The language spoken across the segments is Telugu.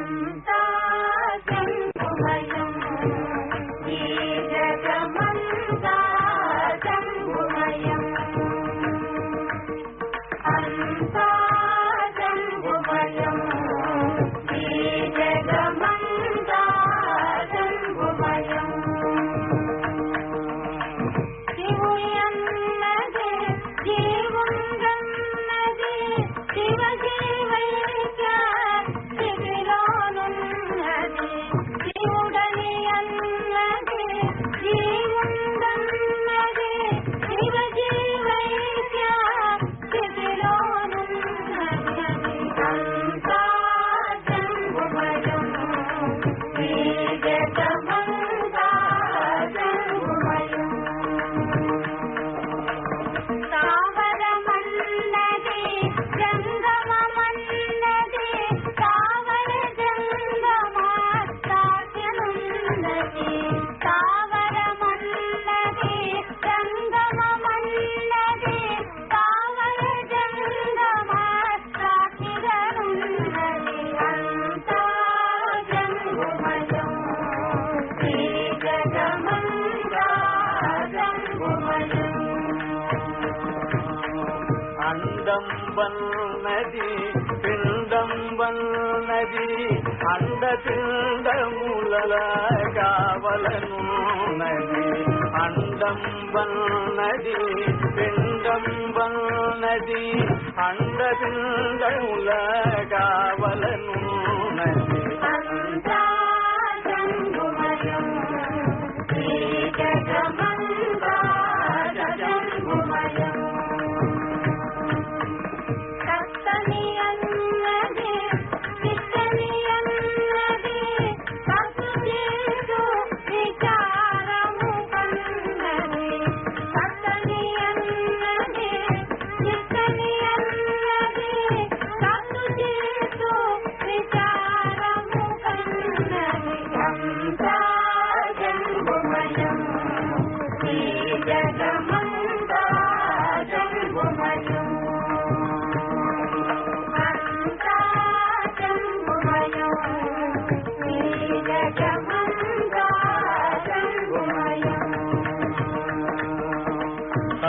ಸಂತಾ பிண்டம் வல்லதி பிண்டம் வல்லதி அந்த பிண்டமுலல காவலனு நதி அண்டம் வல்லதி பிண்டம் வல்லதி அந்த பிண்டமுல காவலனு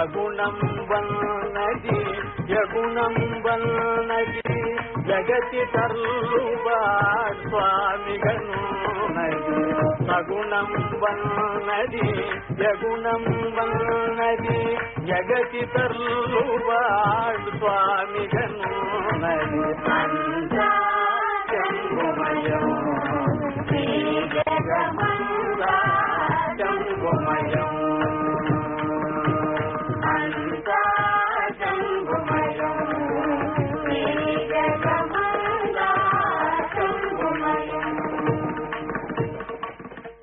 యగుణం వన్నది యగుణం వన్నది జగతి తల్లువా స్వామిగను నది. సగుణం వన్నది యగుణం వన్నది జగతి తల్లువా స్వామిగను నది. అంతా జగమ